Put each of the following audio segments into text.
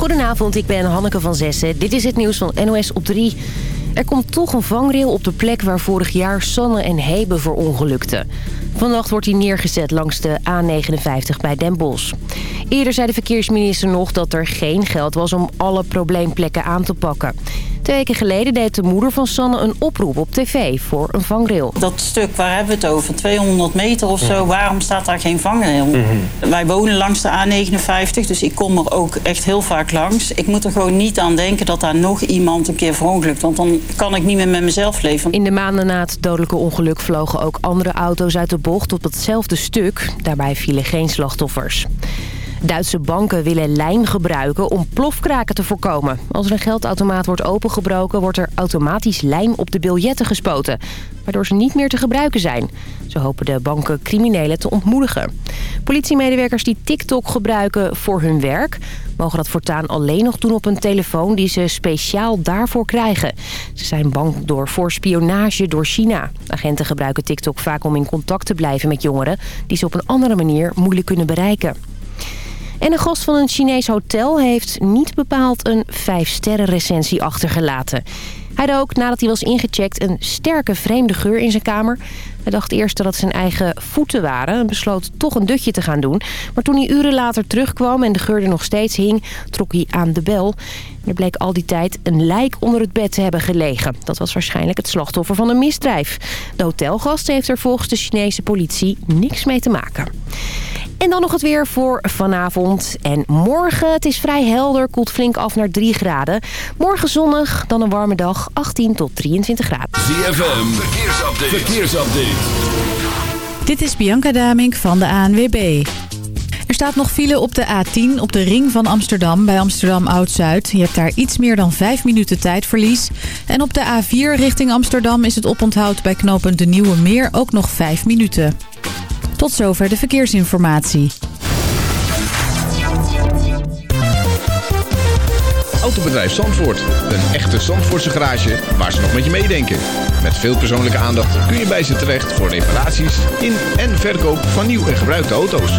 Goedenavond, ik ben Hanneke van Zessen. Dit is het nieuws van NOS op 3. Er komt toch een vangrail op de plek waar vorig jaar Sanne en Hebe verongelukten. Vannacht wordt hij neergezet langs de A59 bij Den Bosch. Eerder zei de verkeersminister nog dat er geen geld was om alle probleemplekken aan te pakken. Twee weken geleden deed de moeder van Sanne een oproep op tv voor een vangrail. Dat stuk, waar hebben we het over? 200 meter of zo. Waarom staat daar geen vangrail? Mhm. Wij wonen langs de A59, dus ik kom er ook echt heel vaak langs. Ik moet er gewoon niet aan denken dat daar nog iemand een keer verongelukt. Want dan kan ik niet meer met mezelf leven. In de maanden na het dodelijke ongeluk vlogen ook andere auto's uit de bocht op hetzelfde stuk. Daarbij vielen geen slachtoffers. Duitse banken willen lijm gebruiken om plofkraken te voorkomen. Als er een geldautomaat wordt opengebroken... wordt er automatisch lijm op de biljetten gespoten... waardoor ze niet meer te gebruiken zijn. Zo hopen de banken criminelen te ontmoedigen. Politiemedewerkers die TikTok gebruiken voor hun werk... mogen dat voortaan alleen nog doen op een telefoon... die ze speciaal daarvoor krijgen. Ze zijn bang door voor spionage door China. Agenten gebruiken TikTok vaak om in contact te blijven met jongeren... die ze op een andere manier moeilijk kunnen bereiken. En een gast van een Chinees hotel heeft niet bepaald een 5-sterren recensie achtergelaten. Hij rook nadat hij was ingecheckt een sterke vreemde geur in zijn kamer. Hij dacht eerst dat het zijn eigen voeten waren en besloot toch een dutje te gaan doen. Maar toen hij uren later terugkwam en de geur er nog steeds hing, trok hij aan de bel. Er bleek al die tijd een lijk onder het bed te hebben gelegen. Dat was waarschijnlijk het slachtoffer van een misdrijf. De hotelgast heeft er volgens de Chinese politie niks mee te maken. En dan nog het weer voor vanavond en morgen. Het is vrij helder, koelt flink af naar 3 graden. Morgen zonnig, dan een warme dag, 18 tot 23 graden. ZFM, verkeersupdate. verkeersupdate. Dit is Bianca Damink van de ANWB. Er staat nog file op de A10 op de ring van Amsterdam bij Amsterdam Oud-Zuid. Je hebt daar iets meer dan 5 minuten tijdverlies. En op de A4 richting Amsterdam is het oponthoud bij knooppunt De Nieuwe Meer ook nog 5 minuten. Tot zover de verkeersinformatie. Autobedrijf Zandvoort. Een echte Zandvoortse garage waar ze nog met je meedenken. Met veel persoonlijke aandacht kun je bij ze terecht voor reparaties in en verkoop van nieuw en gebruikte auto's.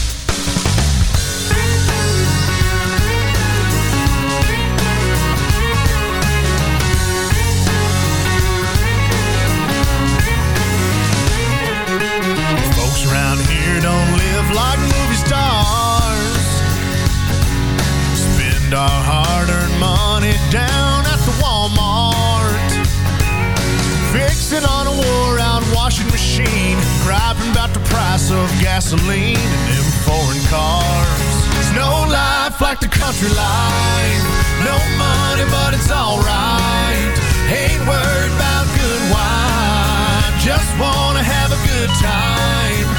Of gasoline and them foreign cars. There's no life like the country life. No money, but it's alright. Ain't worried about good wine. Just wanna have a good time.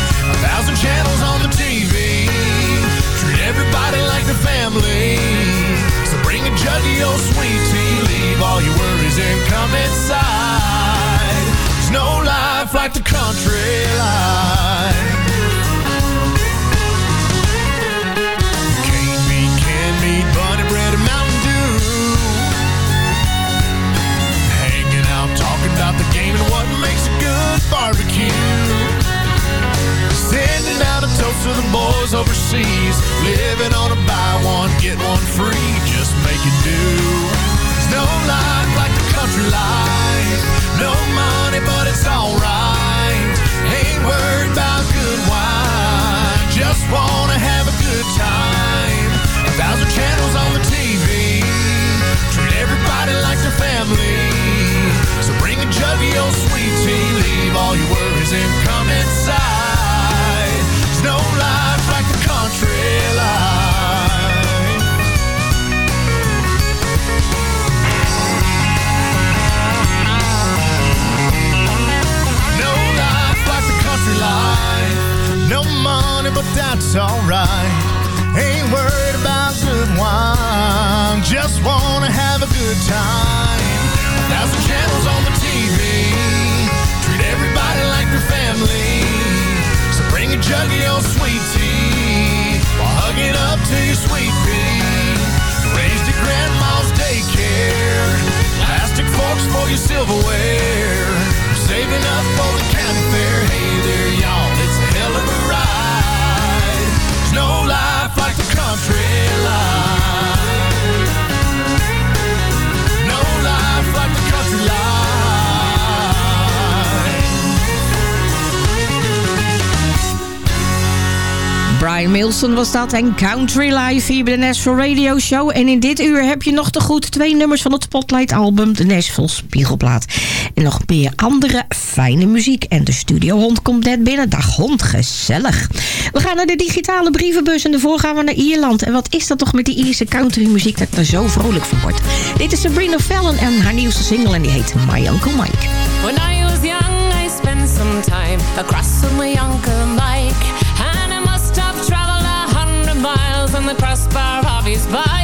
Brian Milson was dat en Country Life hier bij de Nashville Radio Show. En in dit uur heb je nog te goed twee nummers van het Spotlight album, de Nashville Spiegelplaat. En nog meer andere fijne muziek. En de studiohond komt net binnen. Dag hond, gezellig. We gaan naar de digitale brievenbus en daarvoor gaan we naar Ierland. En wat is dat toch met die Ierse country muziek dat ik er zo vrolijk van word. Dit is Sabrina Fallon en haar nieuwste single en die heet My Uncle Mike. When I was young, I spent some time across my Uncle Mike. On the crossbar of his bike.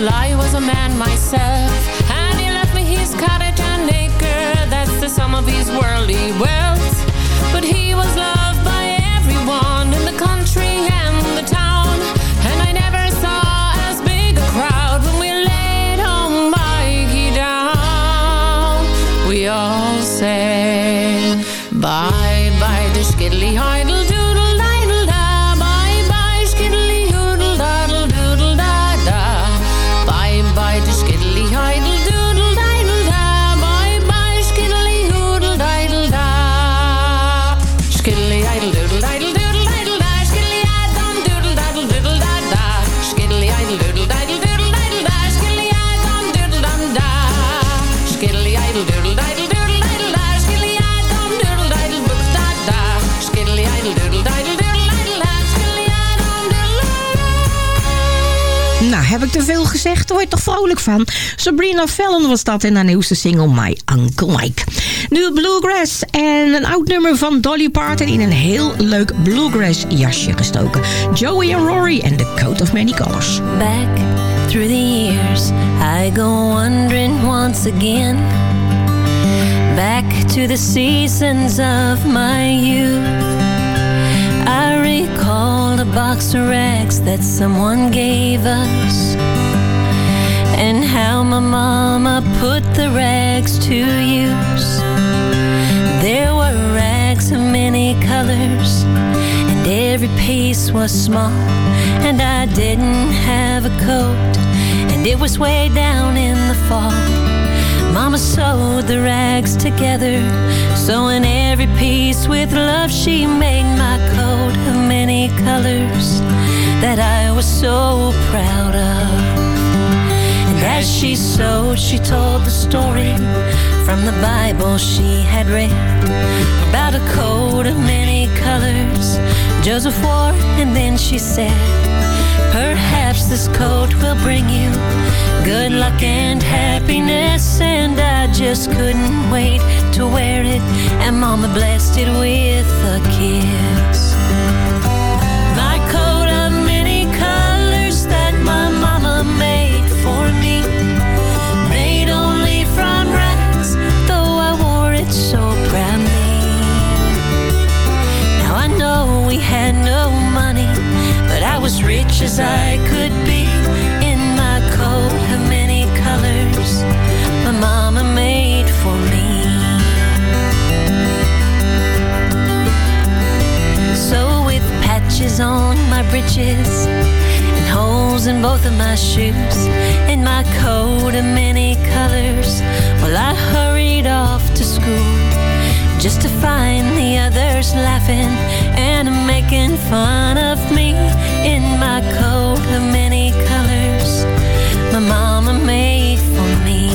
Well I was a man myself, and he left me his cottage and acre. That's the sum of his worldly wealth. But he was loved by everyone in the country and veel gezegd? Daar je toch vrolijk van? Sabrina Fallon was dat in haar nieuwste single My Uncle Mike. Nu Bluegrass en een oud nummer van Dolly Parton in een heel leuk bluegrass jasje gestoken. Joey en Rory en The Coat of Many Colors. Back through the years, I go wandering once again. Back to the seasons of my youth. I recall the box of rags that someone gave us. And how my mama put the rags to use. There were rags of many colors, and every piece was small. And I didn't have a coat, and it was way down in the fall. Mama sewed the rags together, sewing every piece with love. She made my coat of many colors that I was so proud of. And as she sewed, she told the story from the Bible she had read about a coat of many colors Joseph wore, and then she said, Perhaps this coat will bring you good luck and happiness. And I just couldn't wait to wear it, and Mama blessed it with a kiss. My coat of many colors that my mama made for me, made only from rags, though I wore it so proudly. Now I know we had no was rich as I could be in my coat of many colors my mama made for me. So with patches on my breeches and holes in both of my shoes and my coat of many colors, well I hurried off to school just to find the others laughing and making fun of me in my coat of many colors my mama made for me.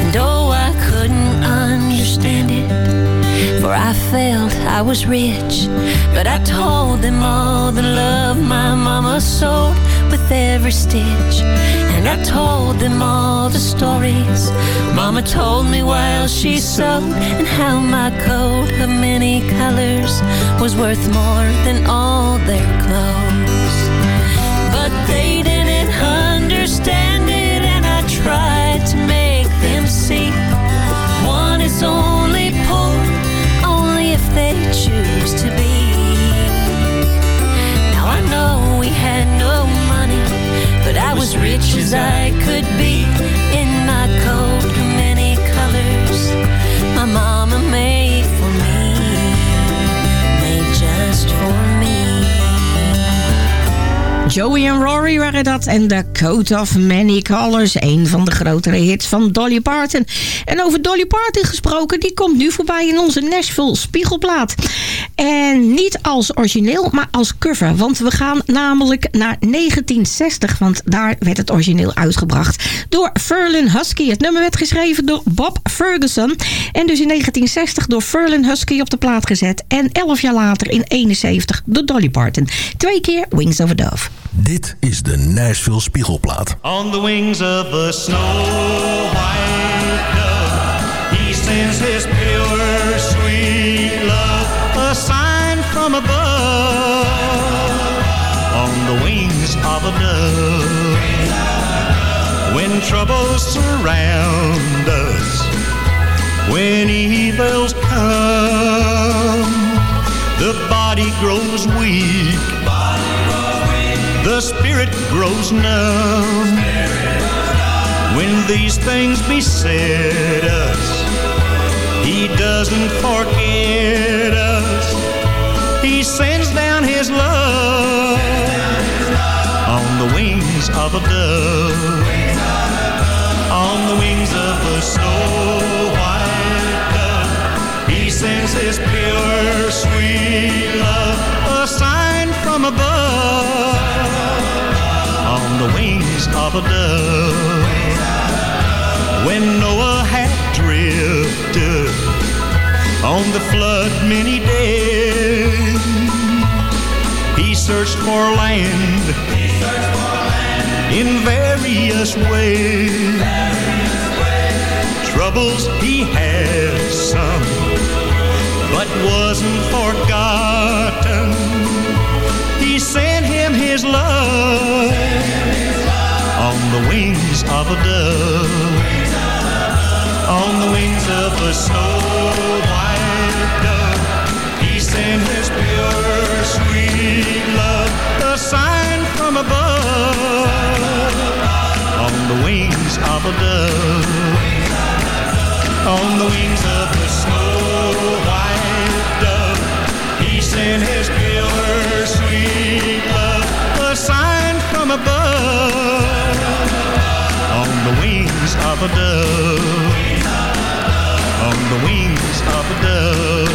And oh, I couldn't understand it, for I felt I was rich. But I told them all the love my mama sewed with every stitch. And I told them all the stories. Mama told me while she sewed And how my coat of many colors Was worth more than all their clothes. But they didn't understand rich as I could be in my coat of many colors. My mama made for me, made just for me. Joey en Rory waren dat. En The Coat of Many Colors. Een van de grotere hits van Dolly Parton. En over Dolly Parton gesproken. Die komt nu voorbij in onze Nashville Spiegelplaat. En niet als origineel, maar als cover. Want we gaan namelijk naar 1960. Want daar werd het origineel uitgebracht. Door Ferlin Husky. Het nummer werd geschreven door Bob Ferguson. En dus in 1960 door Ferlin Husky op de plaat gezet. En 11 jaar later in 71 door Dolly Parton. Twee keer Wings of a Dove. Dit is de Nashville Spiegelplaat. On the wings of a snow white dove, he sends his troubles surround us, when evils come, the body grows weak. The spirit grows numb. When these things beset us, He doesn't forget us. He sends down His love on the wings of a dove. On the wings of a snow white dove, He sends His pure, sweet love, a sign from above on the wings of a dove. When Noah had drifted on the flood many days, he searched for land in various ways. Troubles he had some, but wasn't forgotten. He sent him his love on the wings of a dove. On the wings of a snow white dove, he sent his pure, above. On the wings of a dove, on the wings of a snow white dove, he sent his pure, sweet love, a sign from above. On the wings of a dove. On the wings of a dove.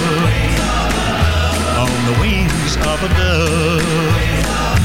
On the wings of a dove.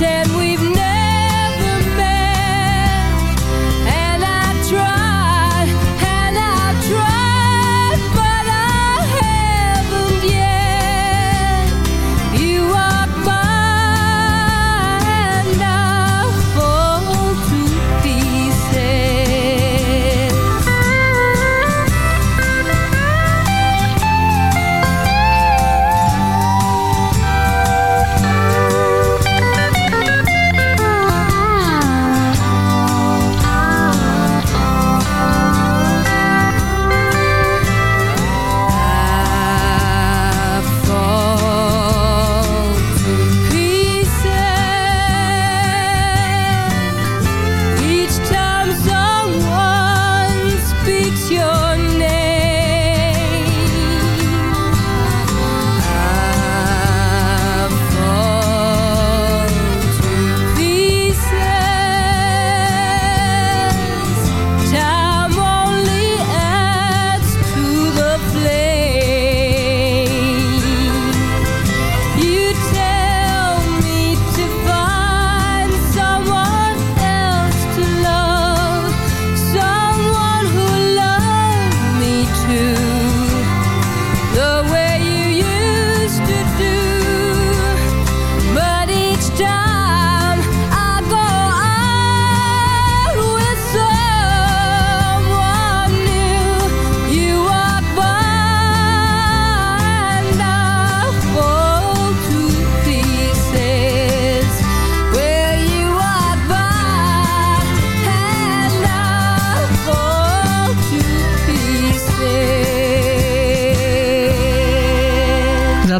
Pretend we've never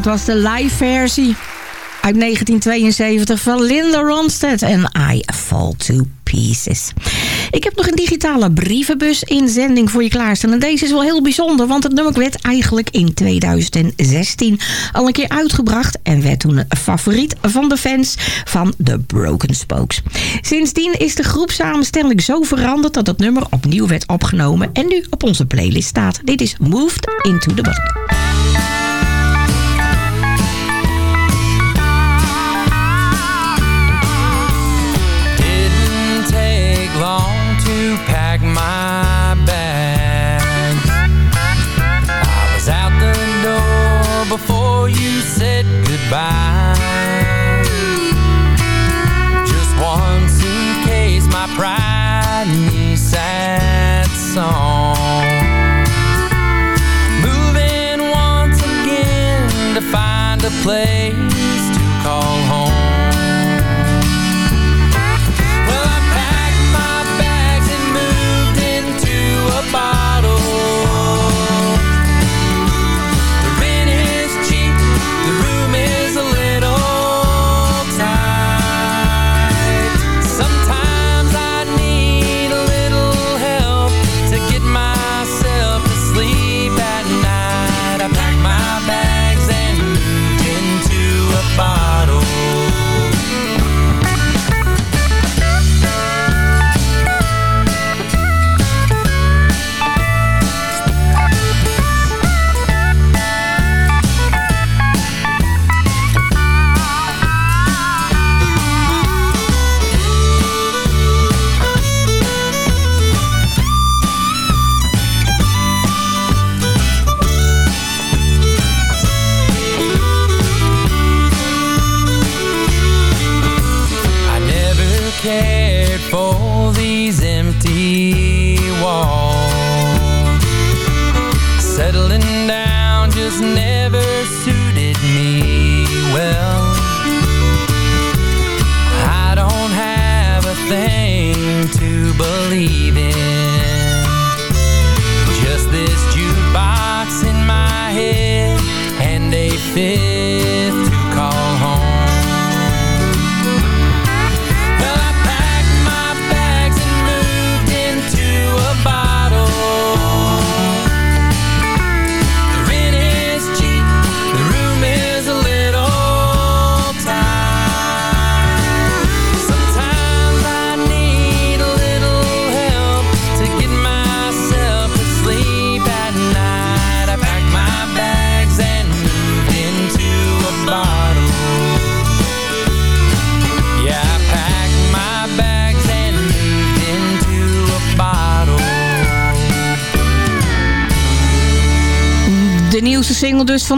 dat was de live versie uit 1972 van Linda Ronstadt en I Fall to Pieces. Ik heb nog een digitale brievenbus inzending voor je klaarstaan. En deze is wel heel bijzonder, want het nummer werd eigenlijk in 2016 al een keer uitgebracht... en werd toen een favoriet van de fans van The Broken Spokes. Sindsdien is de groepsamenstelling zo veranderd dat het nummer opnieuw werd opgenomen... en nu op onze playlist staat. Dit is Moved Into the Bottle.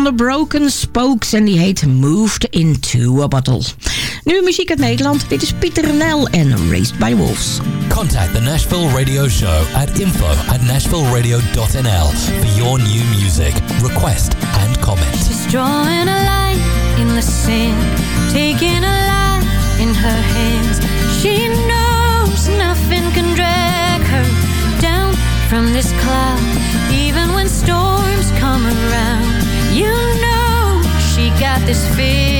Van The Broken Spokes. En die heet Moved Into a Bottle. Nu muziek uit Nederland. Dit is Pieter Nel en Raised by Wolves. Contact the Nashville Radio Show at info at nashvilleradio.nl for your new music, request and comment. She's drawing a line in the sand, taking a line in her hands. She knows nothing can drag her down from this cloud, even when this figured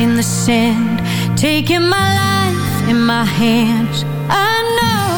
in the sand Taking my life in my hands. I know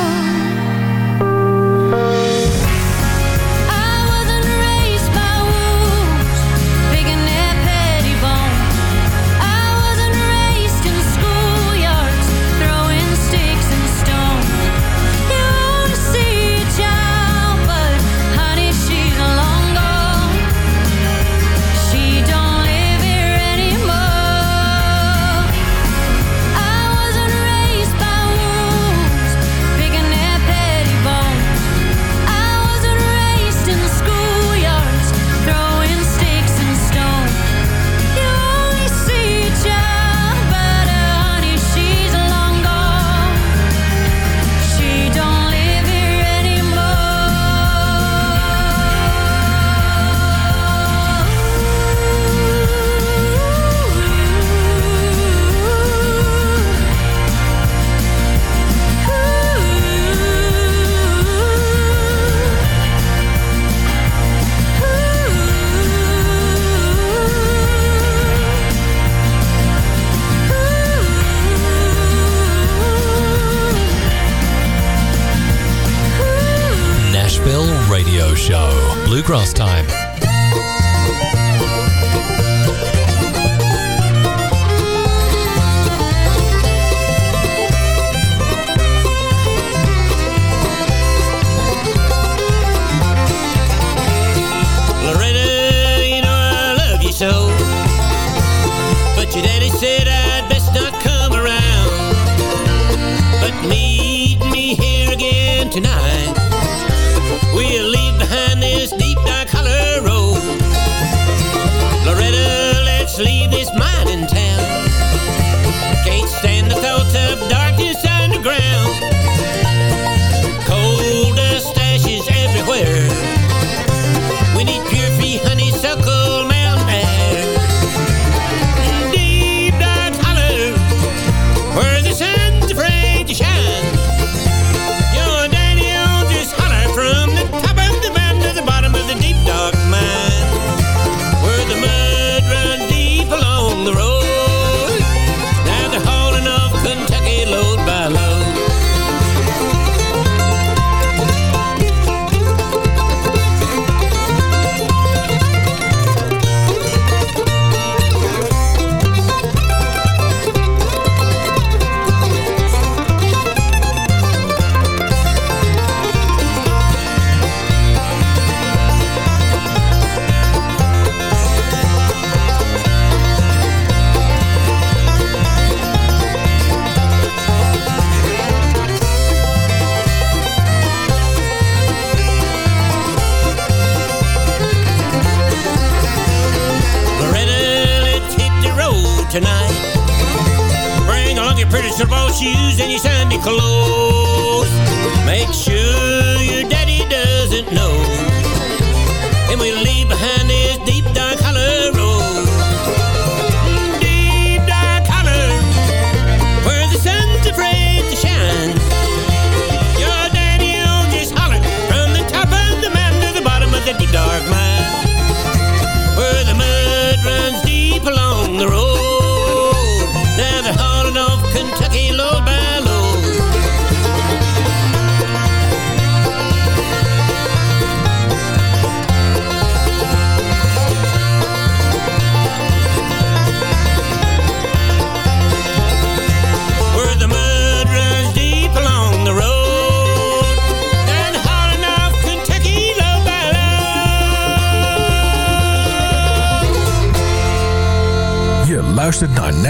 Bluegrass Time.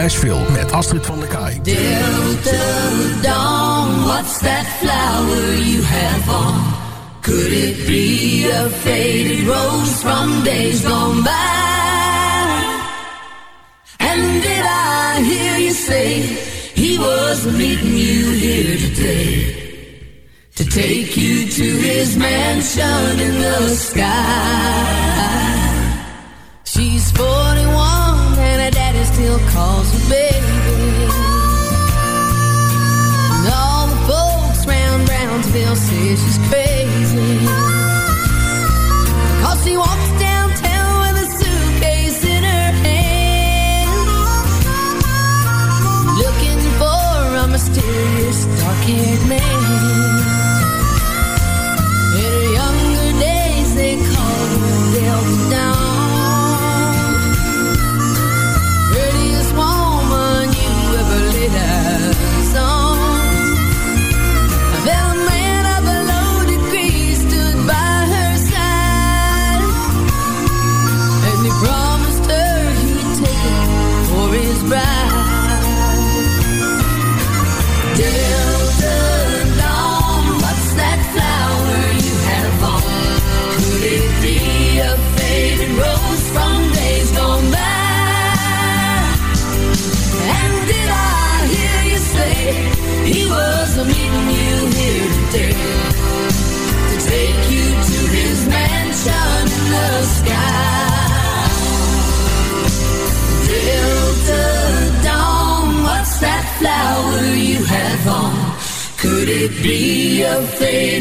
Nashville met Astrid van der Kaai. Dawn, what's that flower you have on? Could it be a faded rose from days gone by? And did I hear you say he was meeting you here today? To take you to his mansion in the sky. still calls me baby. And all the folks round Brownsville say she's crazy. Cause she walks downtown with a suitcase in her hand. Looking for a mysterious dark-haired man.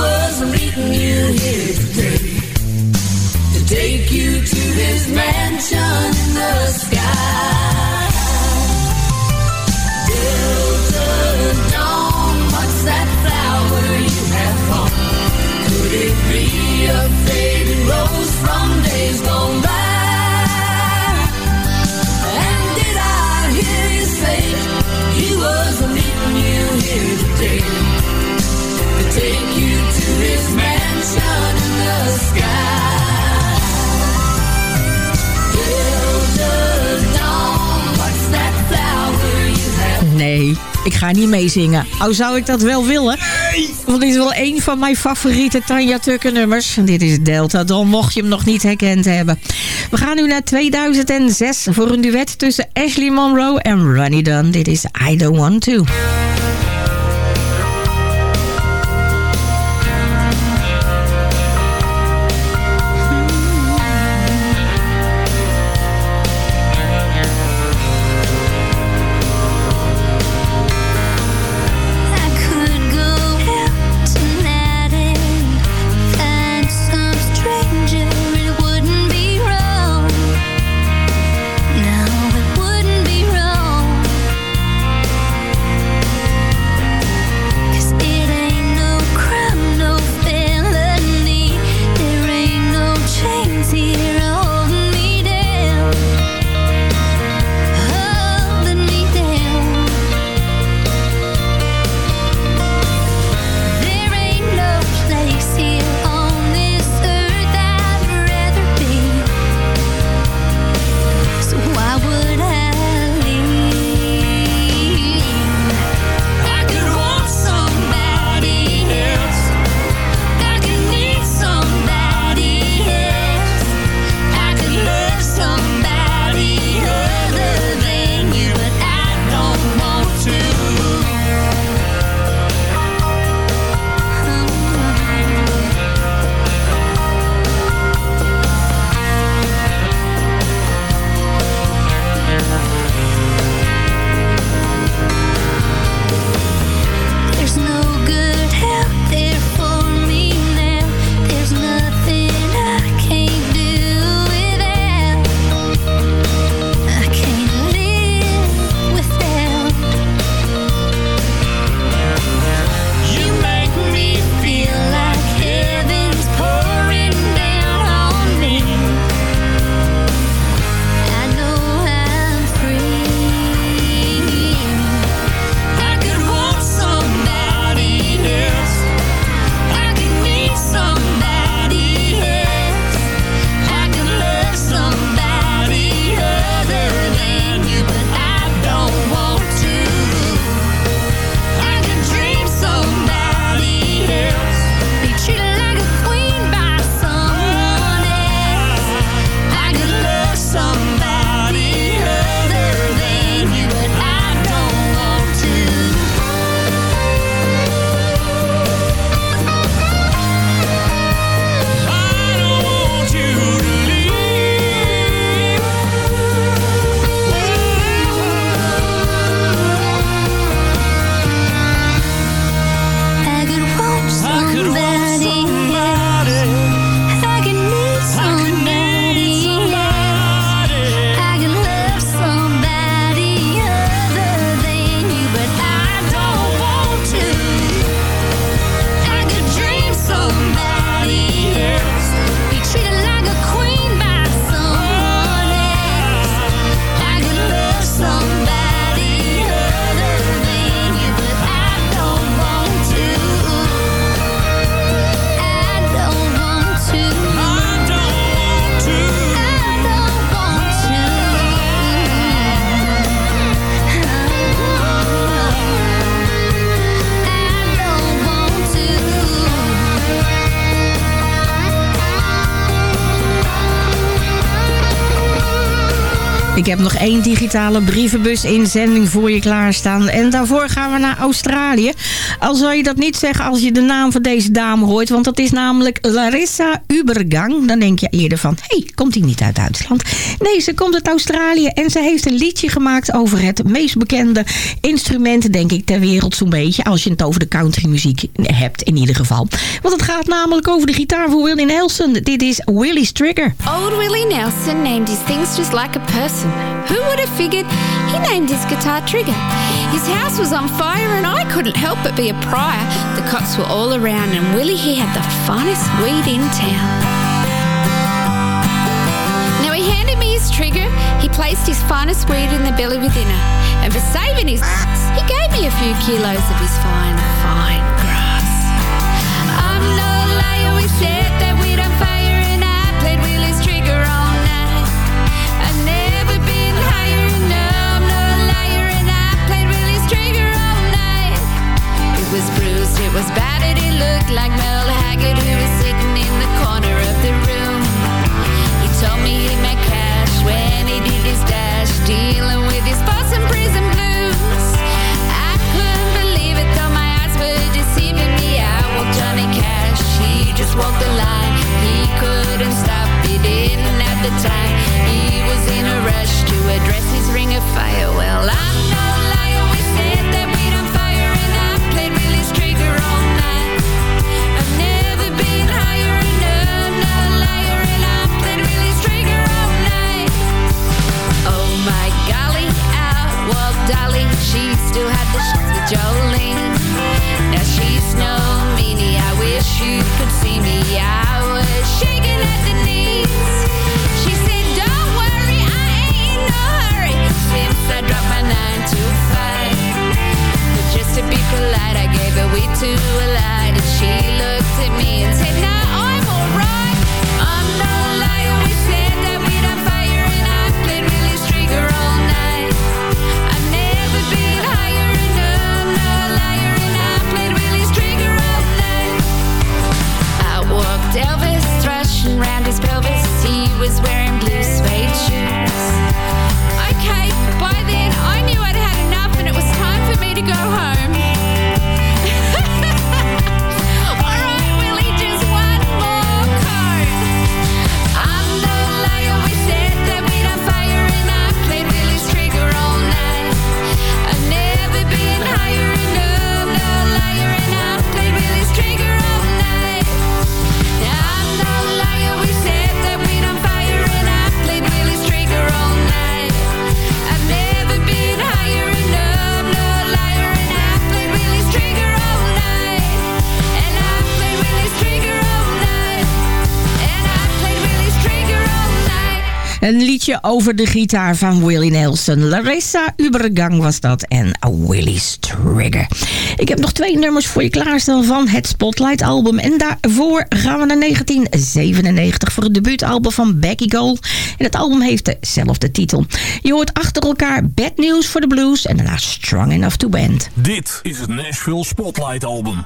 Was meeting you here today? To take you to his mansion in the sky. Delta Dawn, what's that flower you have on? Could it be a faded rose from ik ga niet meezingen. Oh, zou ik dat wel willen? Want dit is wel een van mijn favoriete Tanja Tucker nummers. Dit is Delta Dawn, mocht je hem nog niet herkend hebben. We gaan nu naar 2006 voor een duet tussen Ashley Monroe en Ronnie Dunn. Dit is I Don't Want To. Ik heb nog één digitale brievenbus-inzending voor je klaarstaan. En daarvoor gaan we naar Australië. Al zou je dat niet zeggen als je de naam van deze dame hoort. Want dat is namelijk Larissa Ubergang. Dan denk je eerder van, hé, hey, komt die niet uit Duitsland? Nee, ze komt uit Australië. En ze heeft een liedje gemaakt over het meest bekende instrument, denk ik, ter wereld zo'n beetje. Als je het over de countrymuziek hebt, in ieder geval. Want het gaat namelijk over de gitaar voor Willie Nelson. Dit is Willie's Trigger. Old Willie Nelson named his things just like a person. Who would have figured he named his guitar Trigger? His house was on fire and I couldn't help but be a prior. The cops were all around and Willie, he had the finest weed in town. Now he handed me his trigger, he placed his finest weed in the belly within her. And for saving his he gave me a few kilos of his fine, fine grass. I'm no liar, we said that was battered, it looked like Merle Haggard who was sitting in the corner of the room. He told me he made cash when he did his dash, dealing with his Folsom Prison Blues. I couldn't believe it, though my eyes were deceiving me. I walked Johnny Cash, he just walked the line. He couldn't stop, he didn't have the time. He was in a rush to address his ring of fire. Well, I'm no Jolene. Over de gitaar van Willie Nelson. Larissa Ubergang was dat en Willie's Trigger. Ik heb nog twee nummers voor je klaarstaan van het Spotlight album. En daarvoor gaan we naar 1997 voor het debuutalbum van Becky Gold. En het album heeft dezelfde titel. Je hoort achter elkaar Bad News for the Blues en daarna Strong Enough to Bend. Dit is het Nashville Spotlight Album.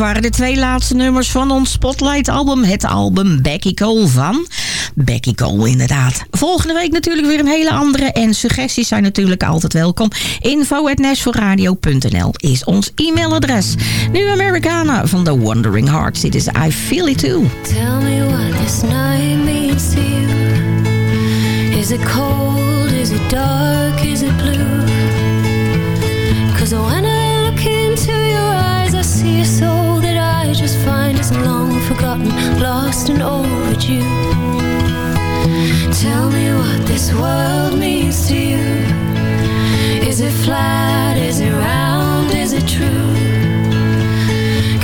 Waren de twee laatste nummers van ons Spotlight-album. Het album Becky Cole van Becky Cole, inderdaad. Volgende week natuurlijk weer een hele andere. En suggesties zijn natuurlijk altijd welkom. info.nashvilleradio.nl is ons e-mailadres. Nu Americana van The Wandering Hearts. Dit is I Feel It Too. Tell me what this night means to you. Is it cold? Is it dark? Is it long forgotten, lost and overdue. Tell me what this world means to you. Is it flat? Is it round? Is it true?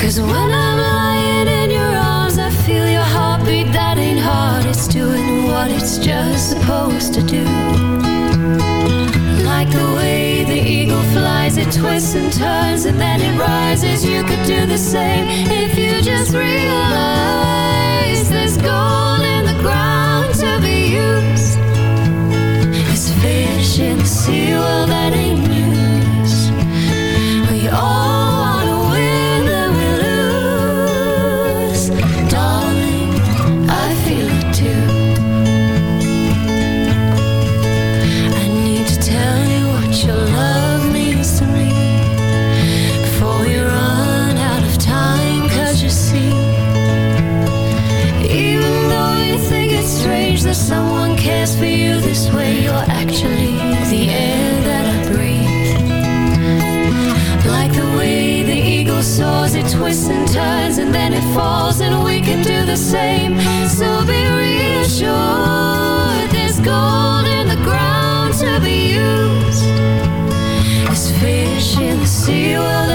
Cause when I'm lying in your arms, I feel your heartbeat that ain't hard. It's doing what it's just supposed to do. It twists and turns and then it rises. You could do the same if you just realize there's gold in the ground to be used. There's fish in the sea, well, that ain't you you're actually the air that I breathe. Like the way the eagle soars, it twists and turns and then it falls, and we can do the same. So be reassured, there's gold in the ground to be used. There's fish in the sea.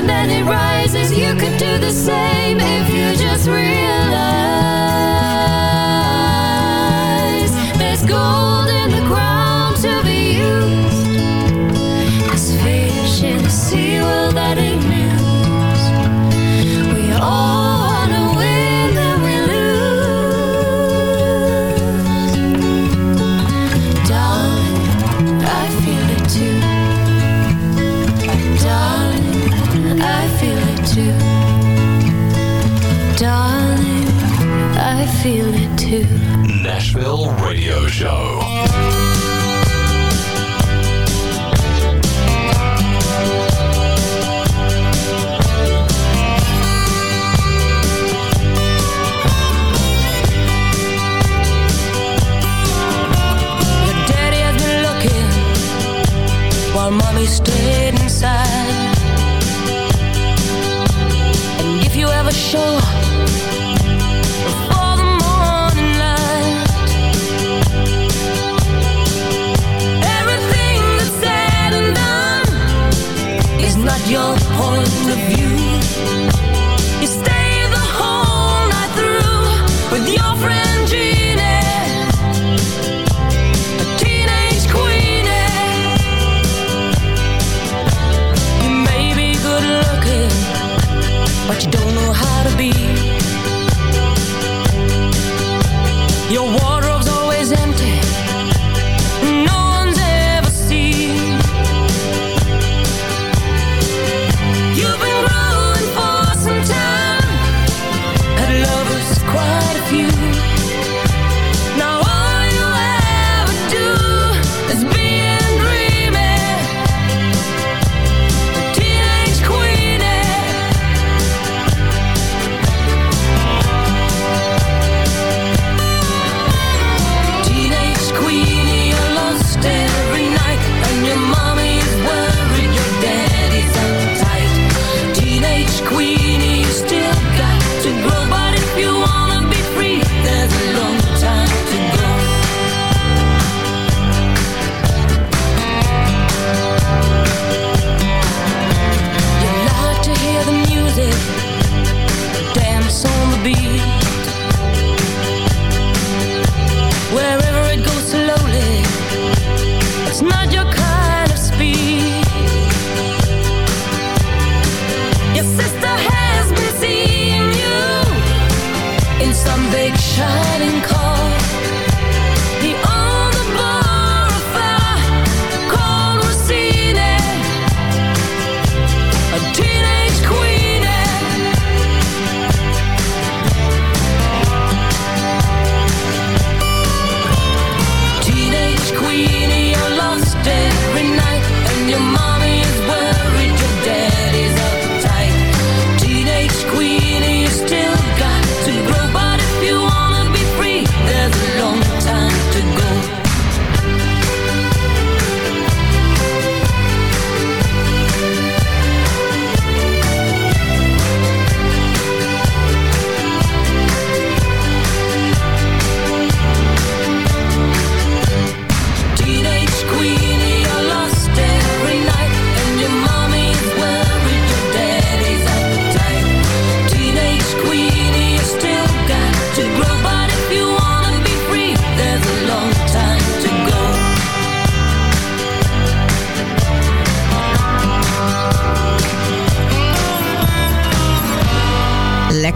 and then it rises. You could do the same if you just realize.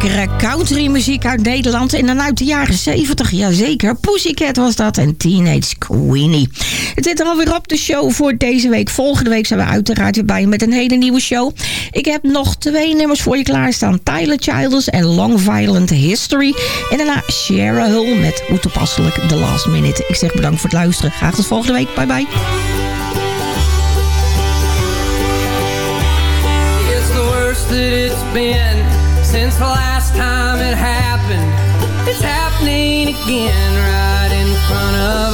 lekkere country muziek uit Nederland. En dan uit de jaren 70, jazeker. Pussycat was dat en Teenage Queenie. Het zit er alweer op de show voor deze week. Volgende week zijn we uiteraard weer bij met een hele nieuwe show. Ik heb nog twee nummers voor je klaarstaan. Tyler Childers en Long Violent History. En daarna Shara Hull met hoe toepasselijk The Last Minute. Ik zeg bedankt voor het luisteren. Graag tot volgende week. Bye bye. Since the last time it happened, it's happening again right in front of